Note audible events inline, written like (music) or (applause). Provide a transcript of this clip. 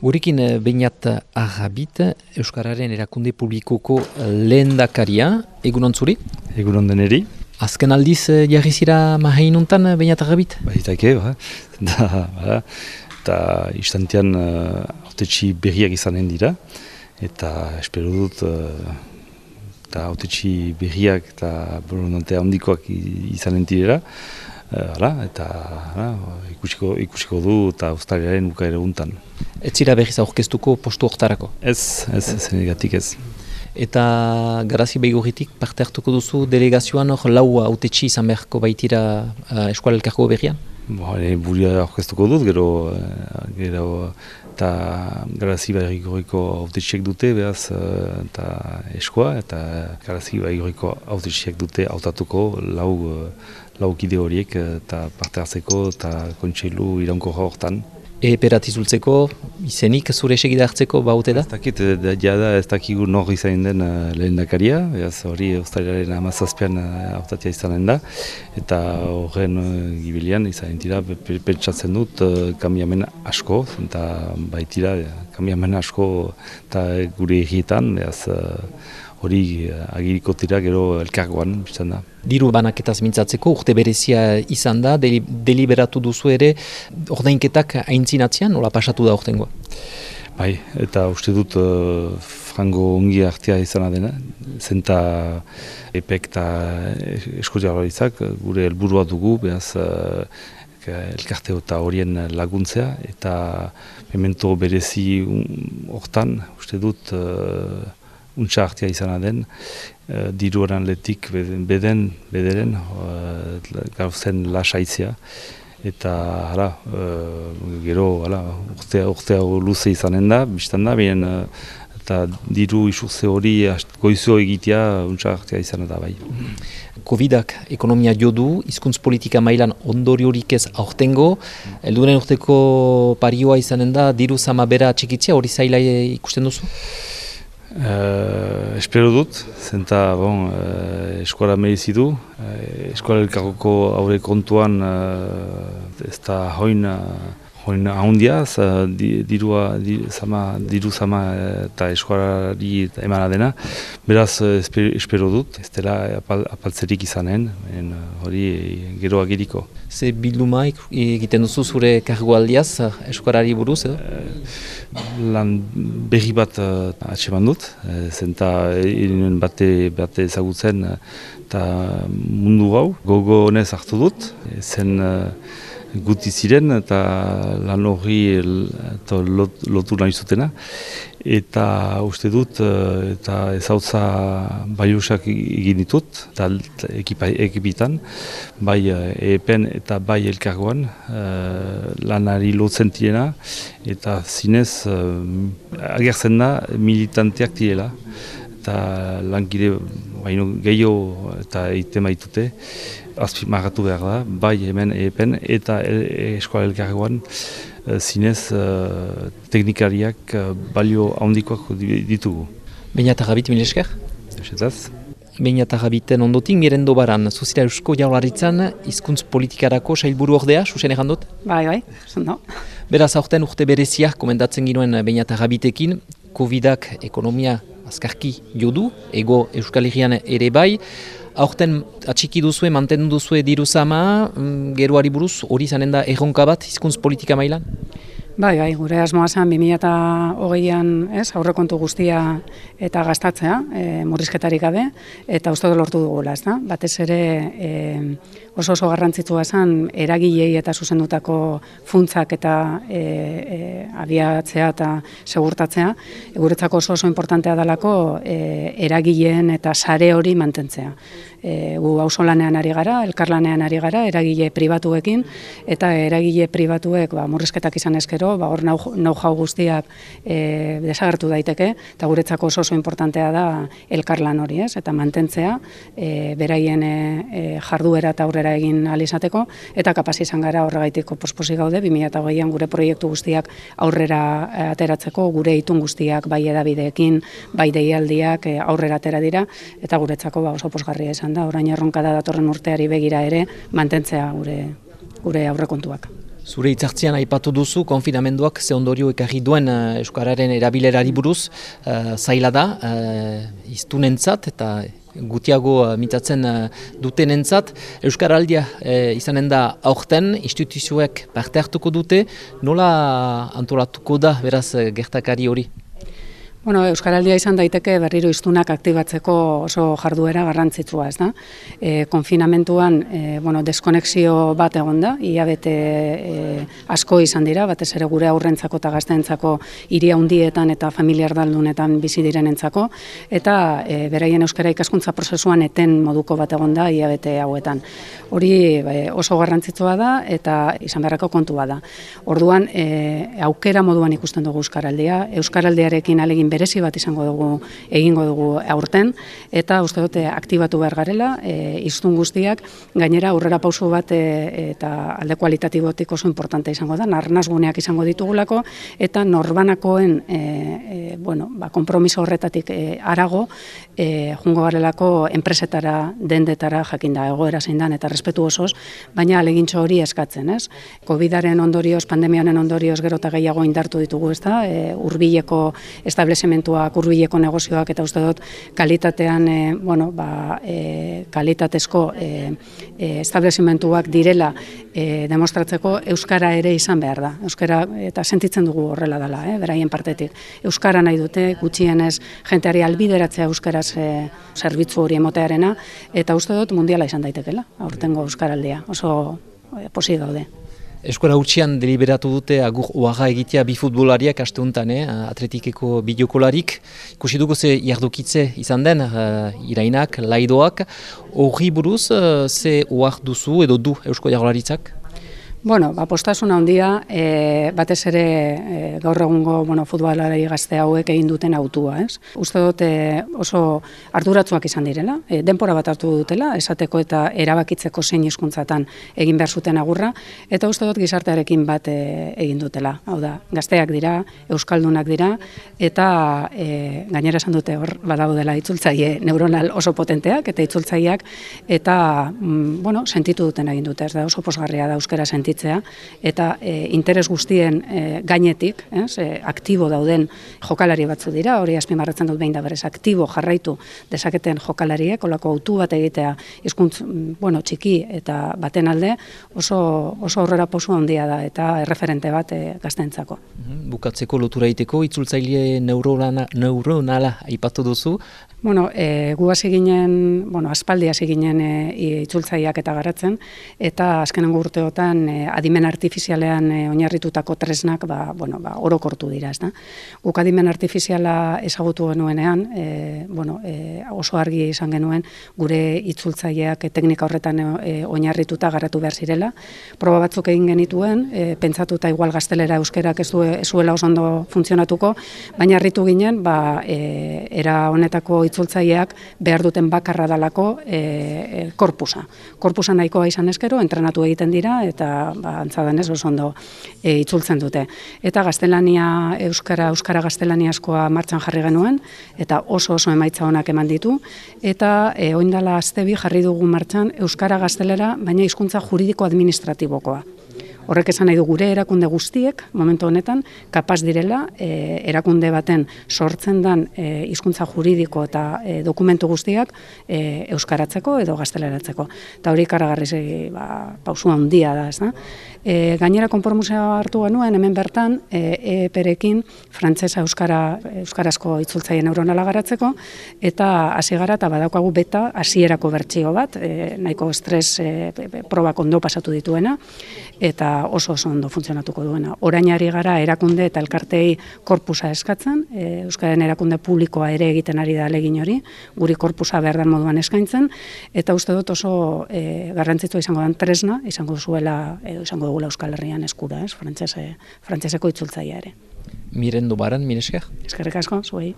Gurekin bainat agabit, Euskararen erakunde publikoko lehendakaria, egunon zuri? Egunon deneri. Azken aldiz jarri zira mahain untan bainat agabit? Baitake, ba. (laughs) Da, ba. Eta istantean uh, autetxi berriak izanen dira. Eta espero dut, uh, eta autetxi berriak eta borondantea handikoak izanen direla. Uh, eta ikusiko, ikusiko du eta ustariaren bukaera untan. Ez zira berriz aurkeztuko postu oktarako? Ez, ez, ez, negatik ez. Eta garazi behigurritik parte hartuko duzu delegazioan hor lau autetxi izan beharko baitira uh, eskualelkarko berrian? Bo, e, buria aurkeztuko dut, gero, eh, gero eta garazi behigurriko autetxiek dute, behaz, eh, eta eskoa, eta garazi behigurriko autetxiek dute autatuko lau, lau kide horiek eta parte hartzeko eta kontseilu iraunko hortan eperat izultzeko, izenik zure segida hartzeko baute da? Ez dakit, ja da ez dakigu nor izan den uh, lehen dakaria, hori ustailaren amazazpian uh, izanen da, eta horren uh, gibilian izan dira, pentsatzen dut, uh, asko, eta baitira, kamiamen asko, eta gure egietan, hori uh, agiriko tira gero elkargoan, bizten da. Diru banaketaz mintzatzeko, urte berezia izan da, deliberatu duzu ere, ordainketak aintzinatzean, nola pasatu da urtengoa? Bai, eta uste dut uh, frango ongi artea izan dena, zenta epek eta eskotiarorizak, gure helburua dugu, behaz, uh, elkarte eta horien laguntzea, eta memento berezi hortan, uste dut, untsa hartia izan den, uh, diru letik beden, bederen, uh, gauzen lasaitzea. Eta hala, uh, gero hala, urtea, urtea luze izanen da, biztan da, bien, uh, eta diru isukze hori goizo egitea untsa hartia izan da bai. Covidak ekonomia jo du, hizkuntz politika mailan ondori horik ez aurtengo, helduren urteko parioa izanen da, diru zama bera txikitzea hori zaila ikusten duzu? Uh, espero dut, zenta bon, uh, eskola mehizi du. Uh, eskola elkarroko aurre kontuan uh, ez da hoin, hoin ahondia, dirua, dir, sama, diru sama eta eskolari emana dena. Beraz, espero dut, ez dela apal, apaltzerik izanen, hori gero agiriko. Ze bilduma egiten duzu zure kargoaldiaz eskolari buruz edo? lan berri bat atseman dut, zenta irinen bate, bate ezagutzen eta mundu hau, gogo honez hartu dut, zen guti ziren eta lan hori lot, lotu nahi zutena. Eta uste dut eh, eta ezautza baiusak egin ditut, eta ekipitan, bai epen eta bai elkargoan uh, lanari lotzen tirena, eta zinez agertzen da militanteak direla eta lankide baino gehiago eta egiten baitute azpimarratu behar da, bai hemen epen eta e, eskola elkargoan e, zinez e, teknikariak e, balio handikoak ditugu. Baina eta gabit, mil esker? Esetaz. Baina eta gabiten ondotik, mirendo baran, zuzira eusko jaularitzan, izkuntz politikarako sailburu ordea, susen egan dut? Bai, bai, zondo. Beraz, aurten urte bereziak komentatzen ginoen baina eta gabitekin, COVID-ak ekonomia azkarki jodu, ego Euskal Herrian ere bai, aurten atxiki duzue, mantendu duzue diru zama, mm, geroari buruz, hori zanen da erronka bat, hizkuntz politika mailan? Bai, bai, gure asmoa zen 2008an, ez, aurrekontu guztia eta gastatzea, e, murrizketarik gabe, eta uste lortu dugula, ez da? Batez ere e, oso oso garrantzitsua zen eragilei eta zuzendutako funtzak eta e, e, abiatzea eta segurtatzea, guretzako oso oso importantea dalako e, eragileen eta sare hori mantentzea e, gu lanean ari gara, elkarlanean ari gara, eragile pribatuekin, eta eragile pribatuek ba, murrizketak izan ezkero, ba, hor nau jau guztiak e, desagertu daiteke, eta guretzako oso oso importantea da elkarlan hori, ez? eta mantentzea, e, beraien e, e jarduera eta aurrera egin alizateko, eta kapaz izan gara horregaitiko posposi gaude, 2008an gure proiektu guztiak aurrera e, ateratzeko, gure itun guztiak bai edabideekin, bai deialdiak e, aurrera atera dira, eta guretzako ba, oso posgarria izan da, orain erronka da datorren urteari begira ere mantentzea gure gure aurrekontuak. Zure itzartzian aipatu duzu, konfinamenduak ze ondorio ekarri duen uh, Euskararen erabilerari buruz, uh, zaila da, uh, iztunentzat eta gutiago uh, mitatzen uh, dutenentzat. Euskaraldia uh, izanen da aurten, instituzioek parte hartuko dute, nola antolatuko da beraz gertakari hori? Bueno, Euskaraldia izan daiteke berriro iztunak aktibatzeko oso jarduera garrantzitsua, ez da? E, konfinamentuan, e, bueno, deskonexio bat egon da, ia bete e, asko izan dira, batez ere gure aurrentzako eta gaztentzako iria hundietan eta familiar daldunetan bizi direnentzako, eta e, beraien Euskara ikaskuntza prozesuan eten moduko bat egon da, ia bete hauetan. Hori e, oso garrantzitsua da, eta izan beharrako kontua da. Orduan, e, aukera moduan ikusten dugu Euskaraldia, Euskaraldiarekin alegin berezi bat izango dugu egingo dugu aurten. Eta uste dute aktibatu behar garela e, iztun guztiak. Gainera aurrera pauso bat e, eta alde kualitatibotik oso importante izango da. Narnaz guneak izango ditugulako. Eta norbanakoen e, e, bueno, ba, kompromiso horretatik e, arago e, jungo garelako enpresetara dendetara jakinda egoera zein dan eta respetu osoz baina alegintxo hori eskatzen ez? COVIDaren ondorioz, pandemianen ondorioz gero eta gehiago indartu ditugu ez da e, urbileko establez establezmentuak, urbileko negozioak eta uste dut kalitatean, e, bueno, ba, e, kalitatezko e, establezimentuak direla e, demostratzeko Euskara ere izan behar da. Euskara eta sentitzen dugu horrela dela, eh, beraien partetik. Euskara nahi dute, gutxienez jenteari albideratzea Euskaraz e, zerbitzu hori emotearena, eta uste dut mundiala izan daitekela, aurtengo Euskaraldia, oso e, posi daude. Eskora utxian deliberatu dute agur oaga egitea bi futbolariak asteuntan, eh? atletikeko bideokolarik. Ikusi dugu ze jardukitze izan den, uh, irainak, laidoak. Horri buruz, uh, ze oak duzu edo du Eusko Jagolaritzak? Bueno, ba, postasuna handia, e, batez ere e, gaur egungo bueno, futbolari gazte hauek egin duten autua, ez? Uste dut e, oso arduratzuak izan direla, e, denpora bat hartu dutela, esateko eta erabakitzeko zein hizkuntzatan egin behar zuten agurra, eta uste dut gizartearekin bat e, egin dutela. Hau da, gazteak dira, euskaldunak dira, eta e, gainera esan dute hor, badago dela itzultzaile neuronal oso potenteak, eta itzultzaileak, eta, mm, bueno, sentitu duten egin dute, ez da, oso posgarria da euskara sentitu sentitzea eta e, interes guztien e, gainetik, ez, e, aktibo dauden jokalari batzu dira, hori azpimarratzen dut behin da berez, aktibo jarraitu dezaketen jokalariek, olako autu bat egitea hizkuntz bueno, txiki eta baten alde, oso, oso aurrera posu handia da eta erreferente bat e, gaztentzako. Mhm, bukatzeko lotura iteko, itzultzaile neuronala, neuronala aipatu duzu, Bueno, e, gu hasi ginen, bueno, aspaldi hasi ginen e, itzultzaileak eta garatzen eta azkenengo urteotan e, adimen artifizialean e, oinarritutako tresnak ba, bueno, ba, orokortu dira, ezta. Guk adimen artifiziala ezagutu genuenean, e, bueno, e, oso argi izan genuen gure itzultzaileak teknika horretan e, oinarrituta garatu behar zirela. Proba batzuk egin genituen, e, pentsatuta igual gaztelera euskerak ez, du, ez zuela oso ondo funtzionatuko, baina harritu ginen, ba, e, era honetako itzultzaileak behar duten bakarra dalako e, korpusa. Korpusa nahikoa izan eskero, entrenatu egiten dira, eta ba, antzadan ez oso ondo e, itzultzen dute. Eta gaztelania, euskara, euskara gaztelaniaskoa martxan jarri genuen, eta oso oso emaitza honak eman ditu, eta e, oindala aztebi jarri dugu martxan euskara gaztelera, baina hizkuntza juridiko administratibokoa. Horrek esan nahi du gure erakunde guztiek, momentu honetan, kapaz direla, e, erakunde baten sortzen dan e, hizkuntza juridiko eta e, dokumentu guztiak e, euskaratzeko edo gazteleratzeko. Eta hori karagarri ba, pausua handia da, ez da? E, gainera konformusea hartu genuen hemen bertan e, perekin frantsesa euskara euskarazko itzultzaile neuronala garatzeko eta hasi gara eta badaukagu beta hasierako bertsio bat e, nahiko estres e, probak ondo pasatu dituena eta oso oso ondo funtzionatuko duena. Orainari gara erakunde eta elkartei korpusa eskatzen, e, euskaren erakunde publikoa ere egiten ari da alegin hori, guri korpusa behar moduan eskaintzen eta uste dut oso e, garrantzitsua izango den tresna, izango zuela edo izango dugula Euskal Herrian eskura, ez, frantsese frantseseko itzultzailea ere. Miren du baran, miresker. Eskerrik asko, zuei.